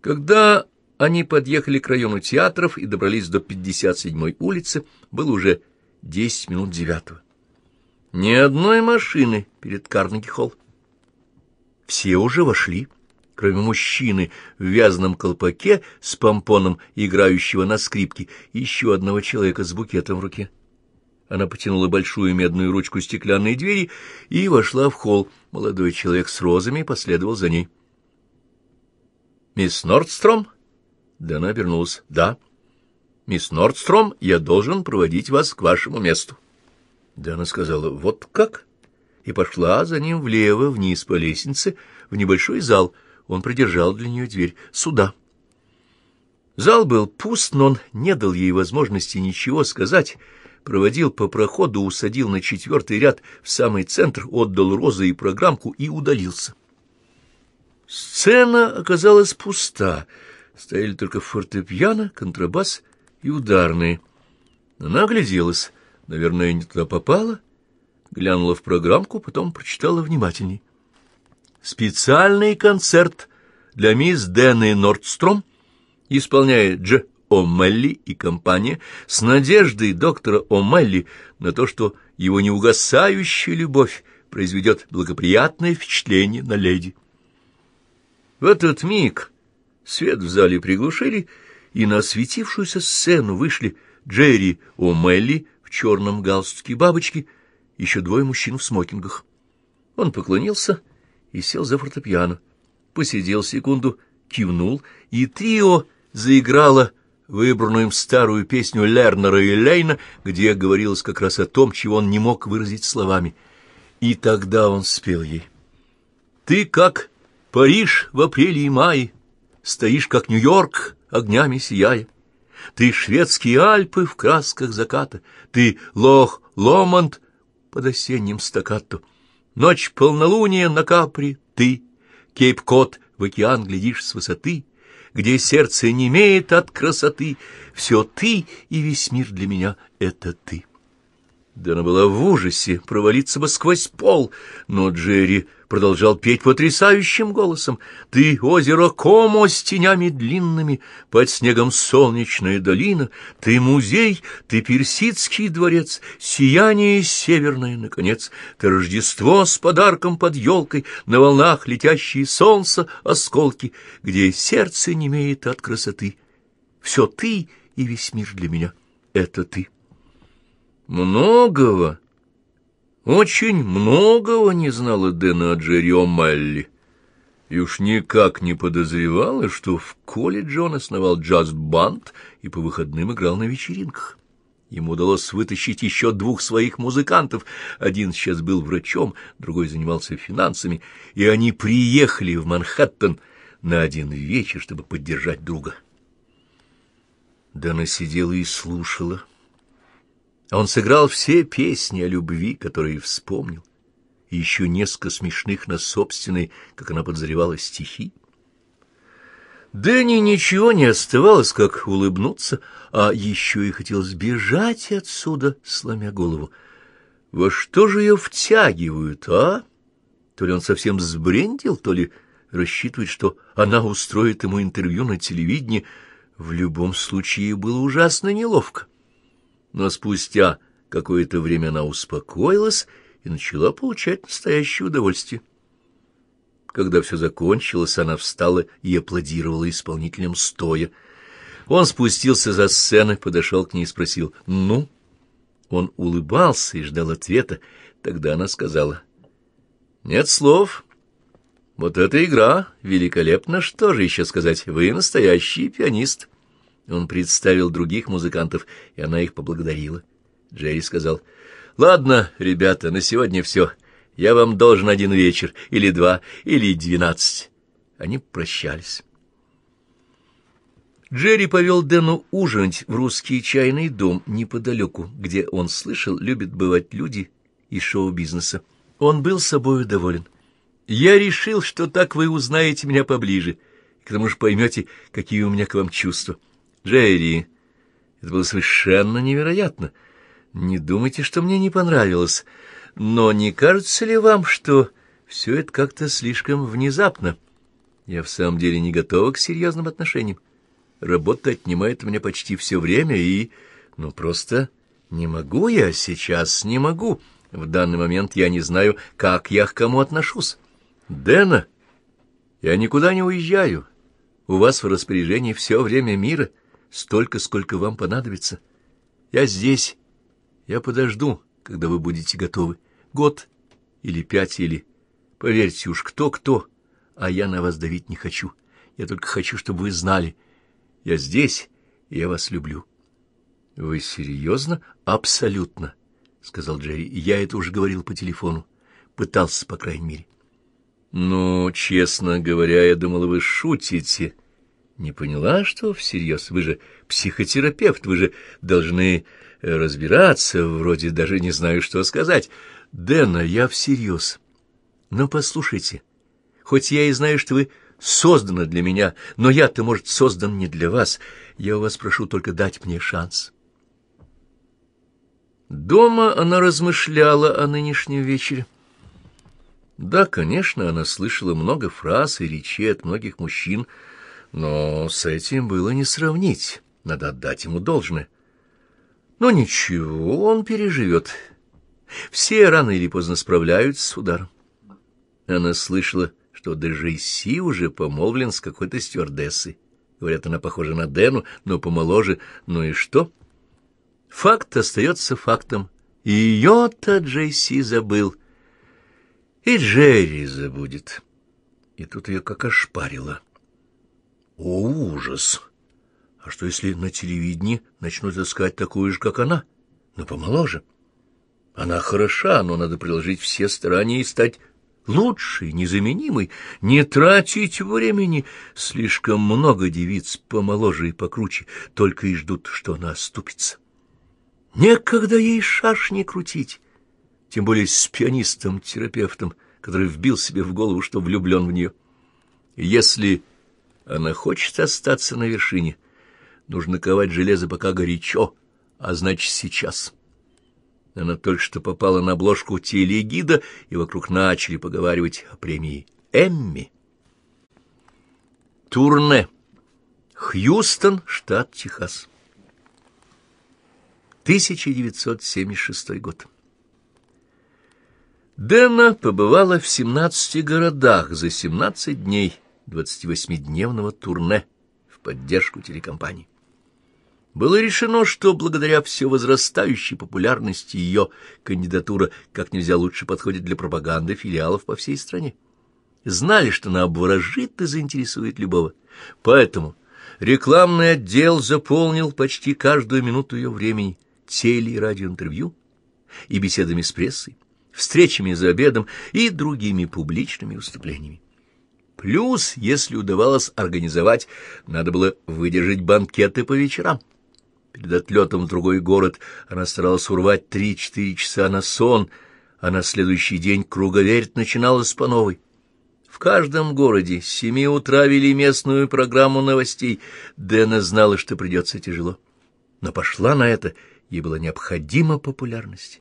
Когда они подъехали к району театров и добрались до 57-й улицы, было уже 10 минут девятого. Ни одной машины перед Карнеги-холл. Все уже вошли, кроме мужчины в вязаном колпаке с помпоном, играющего на скрипке, и еще одного человека с букетом в руке. Она потянула большую медную ручку стеклянной двери и вошла в холл. Молодой человек с розами последовал за ней. «Мисс Нордстром?» Да она обернулась. «Да». «Мисс Нордстром, я должен проводить вас к вашему месту». Да она сказала «Вот как?» и пошла за ним влево, вниз по лестнице, в небольшой зал. Он придержал для нее дверь. «Сюда». Зал был пуст, но он не дал ей возможности ничего сказать, проводил по проходу, усадил на четвертый ряд в самый центр, отдал розы и программку и удалился. Сцена оказалась пуста, стояли только фортепиано, контрабас и ударные. Она огляделась, наверное, не туда попала, глянула в программку, потом прочитала внимательней. Специальный концерт для мисс Дэны Нордстром исполняет Дж. О'Мелли и компания с надеждой доктора О'Мелли на то, что его неугасающая любовь произведет благоприятное впечатление на леди. В этот миг свет в зале приглушили, и на осветившуюся сцену вышли Джерри О'Мелли в черном галстуке бабочки, еще двое мужчин в смокингах. Он поклонился и сел за фортепиано, посидел секунду, кивнул, и трио заиграло выбранную им старую песню Лернера и Лейна, где говорилось как раз о том, чего он не мог выразить словами. И тогда он спел ей. «Ты как Париж в апреле и мае, Стоишь, как Нью-Йорк, огнями сияя. Ты шведские Альпы в красках заката, Ты лох Ломонд под осенним стаккато. Ночь полнолуния на Капри, ты, Кейп-Кот, в океан глядишь с высоты, Где сердце не имеет от красоты, Все ты и весь мир для меня — это ты. Да она была в ужасе, провалиться бы сквозь пол, но Джерри продолжал петь потрясающим голосом. «Ты, озеро Комо с тенями длинными, под снегом солнечная долина, ты музей, ты персидский дворец, сияние северное, наконец, ты Рождество с подарком под елкой, на волнах летящие солнце осколки, где сердце не имеет от красоты. Все ты и весь мир для меня — это ты». Многого, очень многого не знала Дэна о Джерри О'Малли. И уж никак не подозревала, что в колледже он основал джаз-банд и по выходным играл на вечеринках. Ему удалось вытащить еще двух своих музыкантов. Один сейчас был врачом, другой занимался финансами, и они приехали в Манхэттен на один вечер, чтобы поддержать друга. Дана сидела и слушала. Он сыграл все песни о любви, которые вспомнил, и еще несколько смешных на собственной, как она подозревала, стихи. Дэнни ничего не оставалось, как улыбнуться, а еще и хотел сбежать отсюда, сломя голову. Во что же ее втягивают, а? То ли он совсем сбрендил, то ли рассчитывает, что она устроит ему интервью на телевидении. В любом случае было ужасно неловко но спустя какое-то время она успокоилась и начала получать настоящее удовольствие. Когда все закончилось, она встала и аплодировала исполнителям стоя. Он спустился за сцены, подошел к ней и спросил «Ну?». Он улыбался и ждал ответа. Тогда она сказала «Нет слов». «Вот эта игра великолепна, что же еще сказать? Вы настоящий пианист». Он представил других музыкантов, и она их поблагодарила. Джерри сказал, «Ладно, ребята, на сегодня все. Я вам должен один вечер, или два, или двенадцать». Они прощались. Джерри повел Дэну ужинать в русский чайный дом неподалеку, где, он слышал, любят бывать люди из шоу-бизнеса. Он был собою доволен. «Я решил, что так вы узнаете меня поближе, к тому же поймете, какие у меня к вам чувства». Джерри, это было совершенно невероятно. Не думайте, что мне не понравилось. Но не кажется ли вам, что все это как-то слишком внезапно? Я в самом деле не готова к серьезным отношениям. Работа отнимает у меня почти все время, и... Ну, просто не могу я сейчас, не могу. В данный момент я не знаю, как я к кому отношусь. Дэна, я никуда не уезжаю. У вас в распоряжении все время мира, столько, сколько вам понадобится. Я здесь. Я подожду, когда вы будете готовы. Год или пять, или... Поверьте уж, кто-кто, а я на вас давить не хочу. Я только хочу, чтобы вы знали. Я здесь, и я вас люблю. — Вы серьезно? — Абсолютно, — сказал Джерри. — Я это уже говорил по телефону. Пытался, по крайней мере. — Ну, честно говоря, я думала, вы шутите. Не поняла, что всерьез? Вы же психотерапевт, вы же должны э, разбираться, вроде даже не знаю, что сказать. Дэна, я всерьез. Но послушайте, хоть я и знаю, что вы созданы для меня, но я-то, может, создан не для вас. Я у вас прошу только дать мне шанс. Дома она размышляла о нынешнем вечере. Да, конечно, она слышала много фраз и речей от многих мужчин, но с этим было не сравнить, надо отдать ему должное. Но ничего, он переживет. Все рано или поздно справляются с ударом. Она слышала, что Дежейси уже помолвлен с какой-то стюардессой. Говорят, она похожа на Дэну, но помоложе. Ну и что? Факт остается фактом. Ее-то Джейси забыл. И Джерри забудет. И тут ее как ошпарило. О, ужас! А что, если на телевидении начнут искать такую же, как она, но помоложе? Она хороша, но надо приложить все старания и стать лучший, незаменимый, не тратить времени. Слишком много девиц помоложе и покруче, только и ждут, что она оступится. Некогда ей шашни крутить, тем более с пианистом-терапевтом, который вбил себе в голову, что влюблен в нее. Если она хочет остаться на вершине, нужно ковать железо пока горячо, а значит сейчас — она только что попала на обложку телегида, и вокруг начали поговаривать о премии Эмми. Турне. Хьюстон, штат Техас. 1976 год. Дэна побывала в 17 городах за 17 дней 28-дневного турне в поддержку телекомпании. Было решено, что благодаря все возрастающей популярности ее кандидатура как нельзя лучше подходит для пропаганды филиалов по всей стране. Знали, что она обворожит и заинтересует любого. Поэтому рекламный отдел заполнил почти каждую минуту ее времени теле- и радиоинтервью и беседами с прессой, встречами за обедом и другими публичными выступлениями. Плюс, если удавалось организовать, надо было выдержать банкеты по вечерам. Перед отлетом в другой город она старалась урвать три-четыре часа на сон, а на следующий день круговерть начиналась по новой. В каждом городе с семи утра вели местную программу новостей. Дэна знала, что придется тяжело. Но пошла на это, ей была необходима популярность.